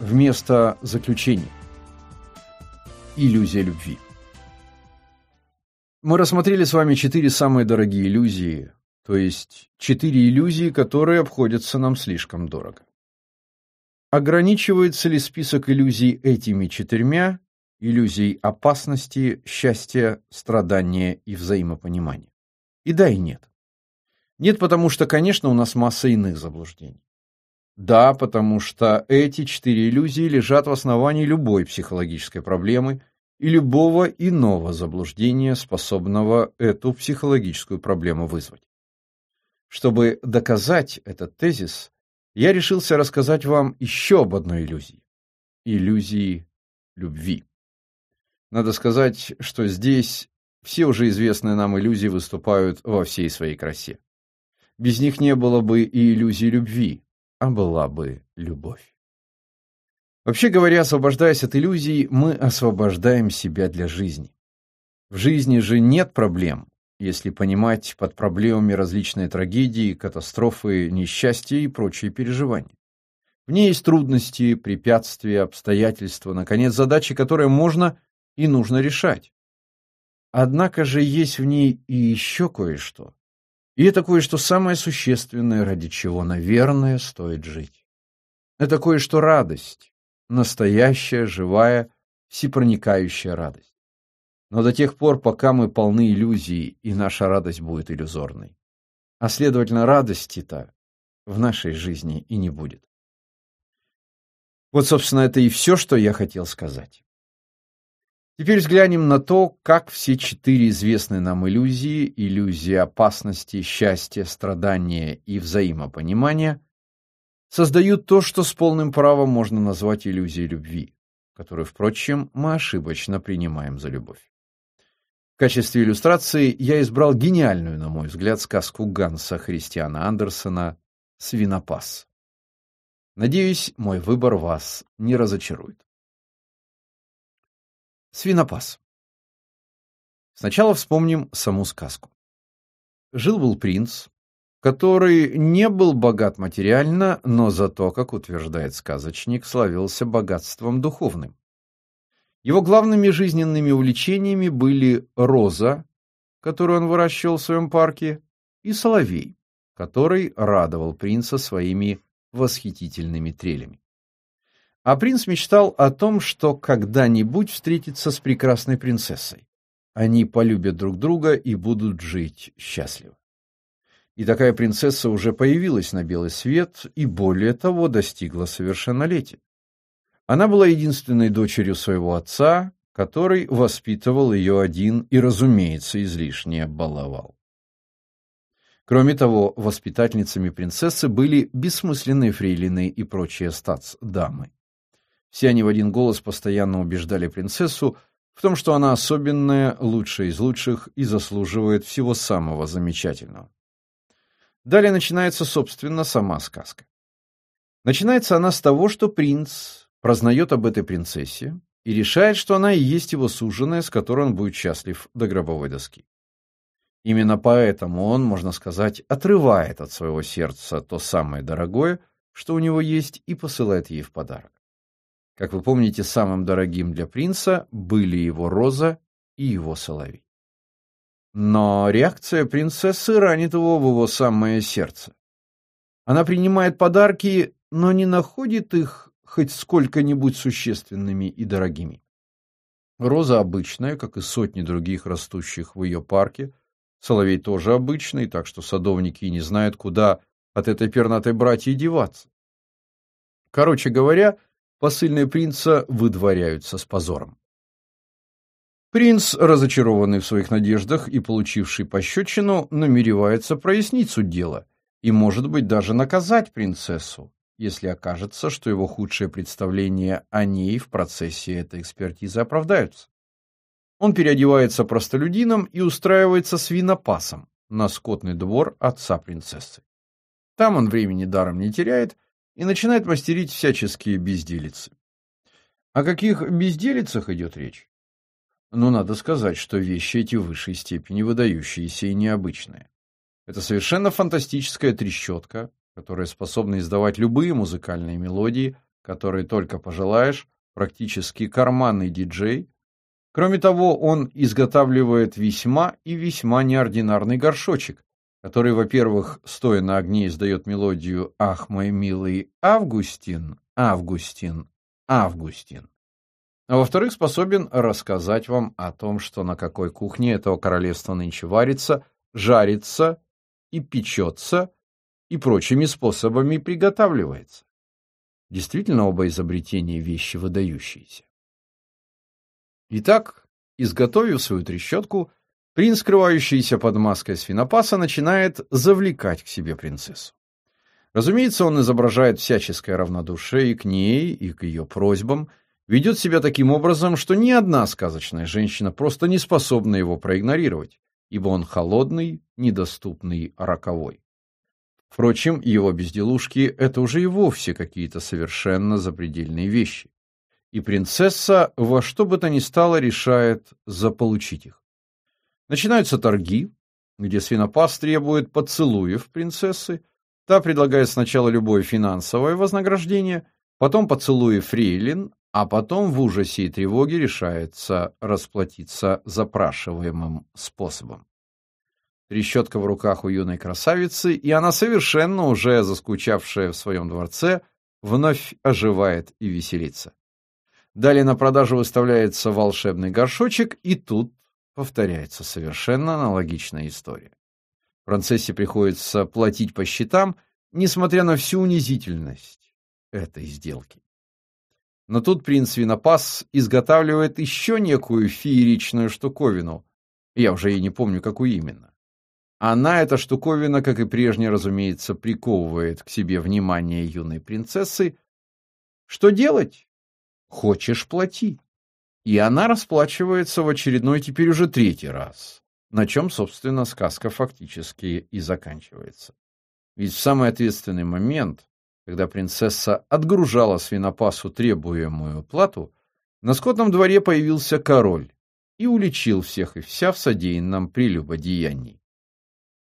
вместо заключения. Иллюзия любви. Мы рассмотрели с вами четыре самые дорогие иллюзии, то есть четыре иллюзии, которые обходятся нам слишком дорого. Ограничивается ли список иллюзий этими четырьмя, иллюзией опасности, счастья, страдания и взаимопонимания? И да, и нет. Нет, потому что, конечно, у нас масса иных заблуждений. Да, потому что эти четыре иллюзии лежат в основании любой психологической проблемы и любого иного заблуждения, способного эту психологическую проблему вызвать. Чтобы доказать этот тезис, я решился рассказать вам еще об одной иллюзии. Иллюзии любви. Надо сказать, что здесь все уже известные нам иллюзии выступают во всей своей красе. Без них не было бы и иллюзии любви, а была бы любовь. Вообще говоря, освобождаясь от иллюзий, мы освобождаем себя для жизни. В жизни же нет проблем, если понимать под проблемами различные трагедии, катастрофы, несчастья и прочие переживания. В ней есть трудности, препятствия, обстоятельства, наконец, задачи, которые можно и нужно решать. Однако же есть в ней и еще кое-что, и это кое-что самое существенное, ради чего, наверное, стоит жить. Это кое-что радость, настоящая, живая, всепроникающая радость. Но до тех пор, пока мы полны иллюзий, и наша радость будет иллюзорной. А следовательно, радости-то в нашей жизни и не будет. Вот, собственно, это и все, что я хотел сказать. Теперь взглянем на то, как все четыре известные нам иллюзии – иллюзия опасности, счастья, страдания и взаимопонимания – создают то, что с полным правом можно назвать иллюзией любви, которую, впрочем, мы ошибочно принимаем за любовь. В качестве иллюстрации я избрал гениальную, на мой взгляд, сказку Ганса Христиана Андерсена «Свинопас». Надеюсь, мой выбор вас не разочарует. Свинопас. Сначала вспомним саму сказку. Жил-был принц, который не был богат материально, но зато, как утверждает сказочник, славился богатством духовным. Его главными жизненными увлечениями были роза, которую он выращивал в своем парке, и соловей, который радовал принца своими восхитительными трелями. А принц мечтал о том, что когда-нибудь встретится с прекрасной принцессой. Они полюбят друг друга и будут жить счастливо. И такая принцесса уже появилась на белый свет и, более того, достигла совершеннолетия. Она была единственной дочерью своего отца, который воспитывал ее один и, разумеется, излишне баловал. Кроме того, воспитательницами принцессы были бессмысленные фрейлины и прочие статс-дамы. Все они в один голос постоянно убеждали принцессу в том, что она особенная, лучшая из лучших и заслуживает всего самого замечательного. Далее начинается, собственно, сама сказка. Начинается она с того, что принц прознает об этой принцессе и решает, что она и есть его суженая, с которой он будет счастлив до гробовой доски. Именно поэтому он, можно сказать, отрывает от своего сердца то самое дорогое, что у него есть, и посылает ей в подарок. Как вы помните, самым дорогим для принца были его роза и его соловей. Но реакция принцессы ранит его в его самое сердце. Она принимает подарки, но не находит их хоть сколько-нибудь существенными и дорогими. Роза обычная, как и сотни других растущих в ее парке. Соловей тоже обычный, так что садовники не знают, куда от этой пернатой братьи деваться. Короче говоря, посыльные принца выдворяются с позором. Принц, разочарованный в своих надеждах и получивший пощечину, намеревается прояснить суть дела и, может быть, даже наказать принцессу, если окажется, что его худшие представления о ней в процессе этой экспертизы оправдаются. Он переодевается простолюдином и устраивается свинопасом на скотный двор отца принцессы. Там он времени даром не теряет и начинает мастерить всяческие безделицы. О каких безделицах идет речь? Ну, надо сказать, что вещи эти в высшей степени выдающиеся и необычные. Это совершенно фантастическая трещотка, которая способна издавать любые музыкальные мелодии, который только пожелаешь, практически карманный диджей. Кроме того, он изготавливает весьма и весьма неординарный горшочек, который, во-первых, стоя на огне, издает мелодию «Ах, мой милый Августин, Августин, Августин». А во-вторых, способен рассказать вам о том, что на какой кухне этого королевства нынче варится, жарится и печется, и прочими способами приготавливается. Действительно, оба изобретения вещи выдающиеся. Итак, изготовив свою трещотку, принц, скрывающийся под маской свинопаса, начинает завлекать к себе принцессу. Разумеется, он изображает всяческое равнодушие и к ней, и к ее просьбам, ведет себя таким образом, что ни одна сказочная женщина просто не способна его проигнорировать, ибо он холодный, недоступный, роковой. Впрочем, его безделушки — это уже и вовсе какие-то совершенно запредельные вещи. И принцесса во что бы то ни стало решает заполучить их. Начинаются торги, где свинопас требует поцелуев принцессы, та предлагает сначала любое финансовое вознаграждение, потом поцелуи фрейлин, а потом в ужасе и тревоге решается расплатиться запрашиваемым способом. Трещотка в руках у юной красавицы, и она, совершенно уже заскучавшая в своем дворце, вновь оживает и веселится. Далее на продажу выставляется волшебный горшочек, и тут повторяется совершенно аналогичная история. Принцессе приходится платить по счетам, несмотря на всю унизительность этой сделки. Но тут принц Винопас изготавливает еще некую фееричную штуковину. Я уже и не помню, какую именно. Она, эта штуковина, как и прежде, разумеется, приковывает к себе внимание юной принцессы. Что делать? Хочешь — плати. И она расплачивается в очередной, теперь уже третий раз, на чем, собственно, сказка фактически и заканчивается. Ведь в самый ответственный момент, когда принцесса отгружала свинопасу требуемую плату, на скотном дворе появился король и уличил всех и вся в содеянном прелюбодеянии.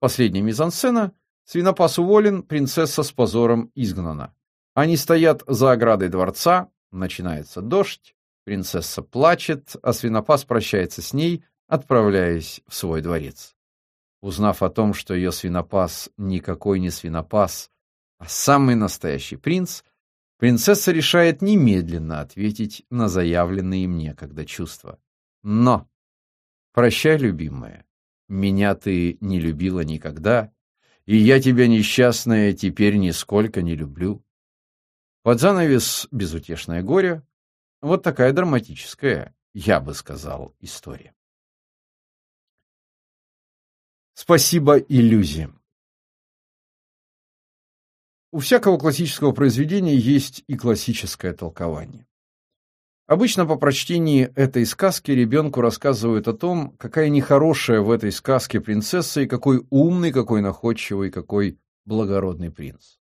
Последняя мизансцена. Свинопас уволен, принцесса с позором изгнана. Они стоят за оградой дворца, начинается дождь, принцесса плачет, а свинопас прощается с ней, отправляясь в свой дворец. Узнав о том, что ее свинопас никакой не свинопас, а самый настоящий принц, принцесса решает немедленно ответить на заявленные им некогда чувства. Но, прощай, любимая, меня ты не любила никогда, и я тебя, несчастная, теперь нисколько не люблю. Под занавес безутешное горе. Вот такая драматическая, я бы сказал, история. Спасибо иллюзиям. У всякого классического произведения есть и классическое толкование. Обычно по прочтении этой сказки ребенку рассказывают о том, какая нехорошая в этой сказке принцесса и какой умный, какой находчивый, какой благородный принц.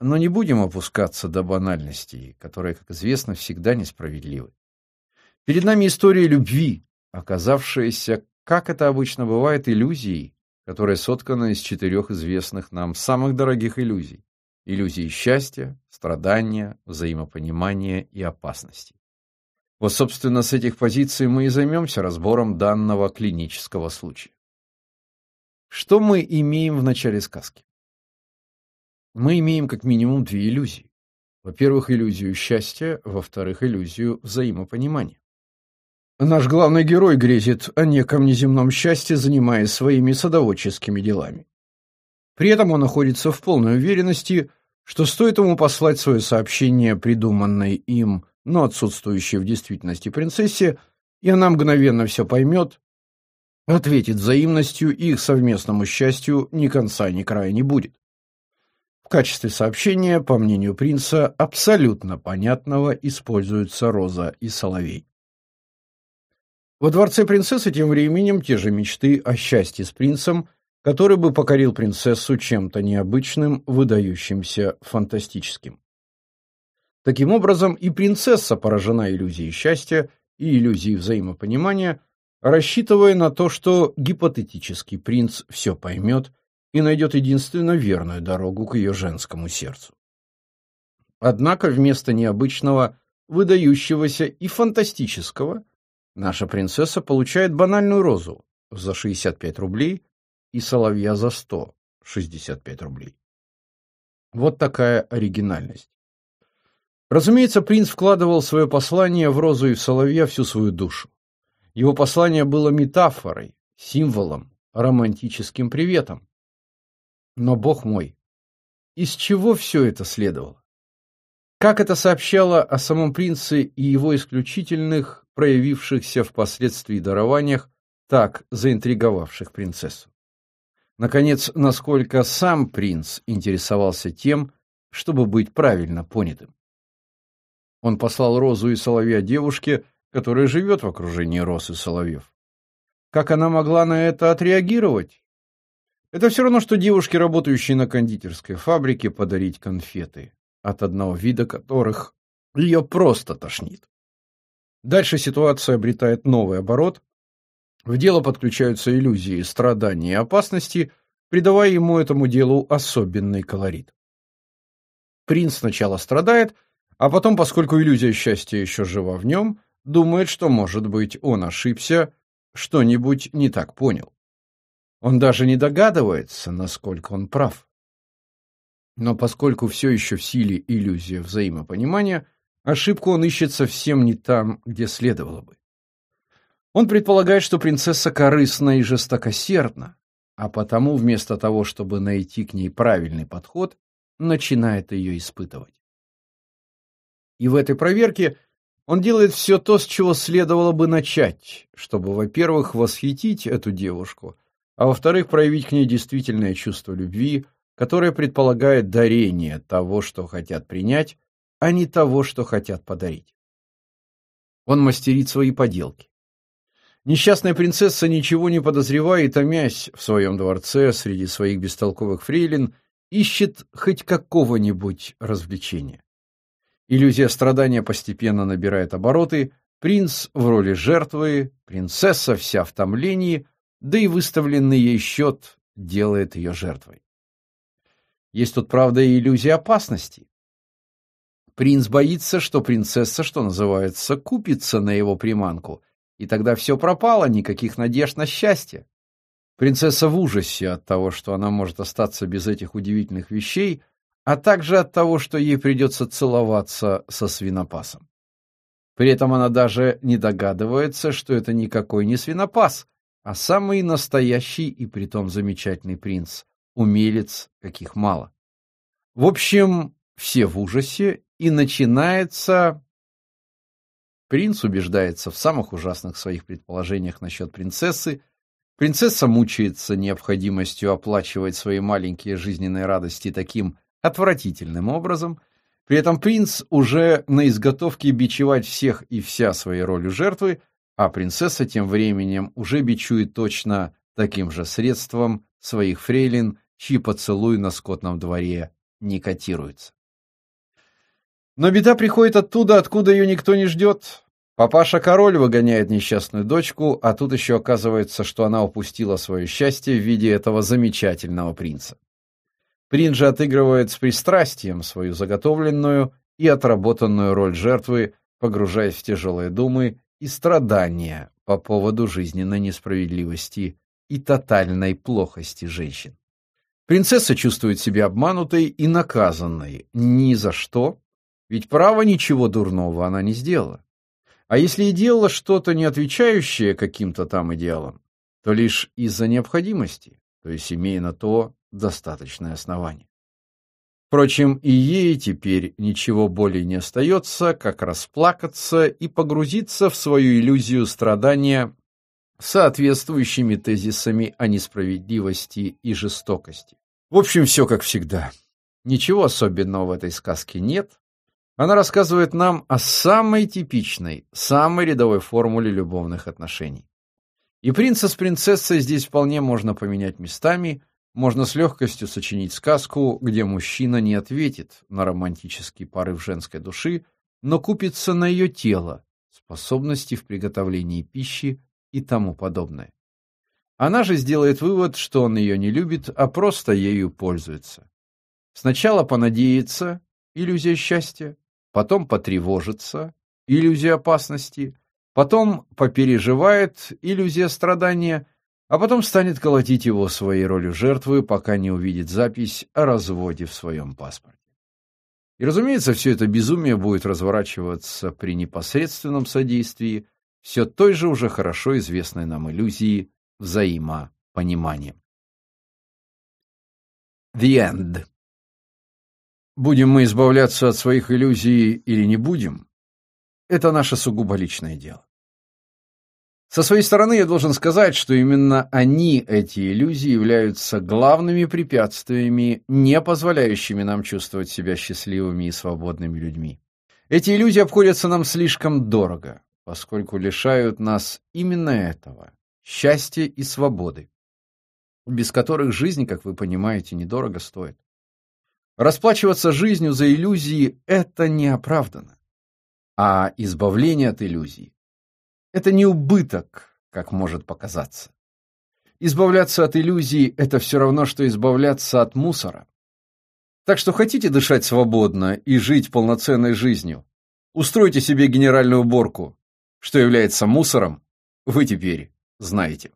Но не будем опускаться до банальностей, которые, как известно, всегда несправедливы. Перед нами история любви, оказавшаяся, как это обычно бывает, иллюзией, которая соткана из четырех известных нам самых дорогих иллюзий. Иллюзии счастья, страдания, взаимопонимания и опасности. Вот, собственно, с этих позиций мы и займемся разбором данного клинического случая. Что мы имеем в начале сказки? Мы имеем как минимум две иллюзии. Во-первых, иллюзию счастья, во-вторых, иллюзию взаимопонимания. Наш главный герой грезит о неком неземном счастье, занимаясь своими садоводческими делами. При этом он находится в полной уверенности, что стоит ему послать свое сообщение, придуманной им но отсутствующей в действительности принцессе, и она мгновенно все поймет, ответит взаимностью, и их совместному счастью ни конца, ни края не будет. В качестве сообщения, по мнению принца, абсолютно понятного используются роза и соловей. Во дворце принцессы тем временем те же мечты о счастье с принцем, который бы покорил принцессу чем-то необычным, выдающимся, фантастическим. Таким образом, и принцесса поражена иллюзией счастья и иллюзией взаимопонимания, рассчитывая на то, что гипотетический принц все поймет и найдет единственно верную дорогу к ее женскому сердцу. Однако вместо необычного, выдающегося и фантастического наша принцесса получает банальную розу за 65 рублей и соловья за 165 рублей. Вот такая оригинальность. Разумеется, принц вкладывал свое послание в розу и в соловья всю свою душу. Его послание было метафорой, символом, романтическим приветом. Но, бог мой, из чего все это следовало? Как это сообщало о самом принце и его исключительных, проявившихся впоследствии дарованиях, так заинтриговавших принцессу? Наконец, насколько сам принц интересовался тем, чтобы быть правильно понятым. Он послал розу и соловья девушке, которая живет в окружении роз и соловьев. Как она могла на это отреагировать? Это все равно, что девушке, работающей на кондитерской фабрике, подарить конфеты, от одного вида которых ее просто тошнит. Дальше ситуация обретает новый оборот. В дело подключаются иллюзии, страдания и опасности, придавая ему этому делу особенный колорит. Принц сначала страдает, а потом, поскольку иллюзия счастья еще жива в нем, думает, что, может быть, он ошибся, что-нибудь не так понял. Он даже не догадывается, насколько он прав. Но поскольку все еще в силе иллюзия взаимопонимания, ошибку он ищет совсем не там, где следовало бы. Он предполагает, что принцесса корыстна и жестокосердна, а потому вместо того, чтобы найти к ней правильный подход, начинает ее испытывать. И в этой проверке он делает все то, с чего следовало бы начать, чтобы, во-первых, восхитить эту девушку, а во-вторых, проявить к ней действительное чувство любви, которое предполагает дарение того, что хотят принять, а не того, что хотят подарить. Он мастерит свои поделки. Несчастная принцесса, ничего не подозревая и томясь в своем дворце среди своих бестолковых фрейлин, ищет хоть какого-нибудь развлечения. Иллюзия страдания постепенно набирает обороты, принц в роли жертвы, принцесса вся в томлении, да и выставленный ей счет делает ее жертвой. Есть тут, правда, и иллюзия опасности. Принц боится, что принцесса, что называется, купится на его приманку, и тогда все пропало, никаких надежд на счастье. Принцесса в ужасе от того, что она может остаться без этих удивительных вещей — а также от того, что ей придется целоваться со свинопасом. При этом она даже не догадывается, что это никакой не свинопас, а самый настоящий и притом замечательный принц, умелец, каких мало. В общем, все в ужасе, и начинается... Принц убеждается в самых ужасных своих предположениях насчет принцессы, принцесса мучается необходимостью оплачивать свои маленькие жизненные радости таким отвратительным образом. При этом принц уже на изготовке бичевать всех и вся своей ролью жертвы, а принцесса тем временем уже бичует точно таким же средством своих фрейлин, чьи поцелуй на скотном дворе не котируется. Но беда приходит оттуда, откуда ее никто не ждет. Папаша-король выгоняет несчастную дочку, а тут еще оказывается, что она упустила свое счастье в виде этого замечательного принца. Принц же отыгрывает с пристрастием свою заготовленную и отработанную роль жертвы, погружаясь в тяжелые думы и страдания по поводу жизненной несправедливости и тотальной плохости женщин. Принцесса чувствует себя обманутой и наказанной ни за что, ведь право ничего дурного она не сделала. А если и делала что-то, не отвечающее каким-то там идеалам, то лишь из-за необходимости, то есть имея на то достаточное основание. Впрочем, и ей теперь ничего более не остается, как расплакаться и погрузиться в свою иллюзию страдания соответствующими тезисами о несправедливости и жестокости. В общем, все как всегда. Ничего особенного в этой сказке нет. Она рассказывает нам о самой типичной, самой рядовой формуле любовных отношений. И принца с принцессой здесь вполне можно поменять местами – можно с легкостью сочинить сказку, где мужчина не ответит на романтический порыв женской души, но купится на ее тело, способности в приготовлении пищи и тому подобное. Она же сделает вывод, что он ее не любит, а просто ею пользуется. Сначала понадеется, иллюзия счастья, потом потревожится, иллюзия опасности, потом попереживает, иллюзия страдания, а потом станет колотить его своей ролью жертвы, пока не увидит запись о разводе в своем паспорте. И, разумеется, все это безумие будет разворачиваться при непосредственном содействии все той же уже хорошо известной нам иллюзии взаимопонимания. The End Будем мы избавляться от своих иллюзий или не будем, это наше сугубо личное дело. Со своей стороны я должен сказать, что именно они, эти иллюзии, являются главными препятствиями, не позволяющими нам чувствовать себя счастливыми и свободными людьми. Эти иллюзии обходятся нам слишком дорого, поскольку лишают нас именно этого – счастья и свободы, без которых жизнь, как вы понимаете, недорого стоит. Расплачиваться жизнью за иллюзии – это неоправданно. А избавление от иллюзий – это не убыток, как может показаться. Избавляться от иллюзий – это все равно, что избавляться от мусора. Так что хотите дышать свободно и жить полноценной жизнью? Устройте себе генеральную уборку. Что является мусором, вы теперь знаете.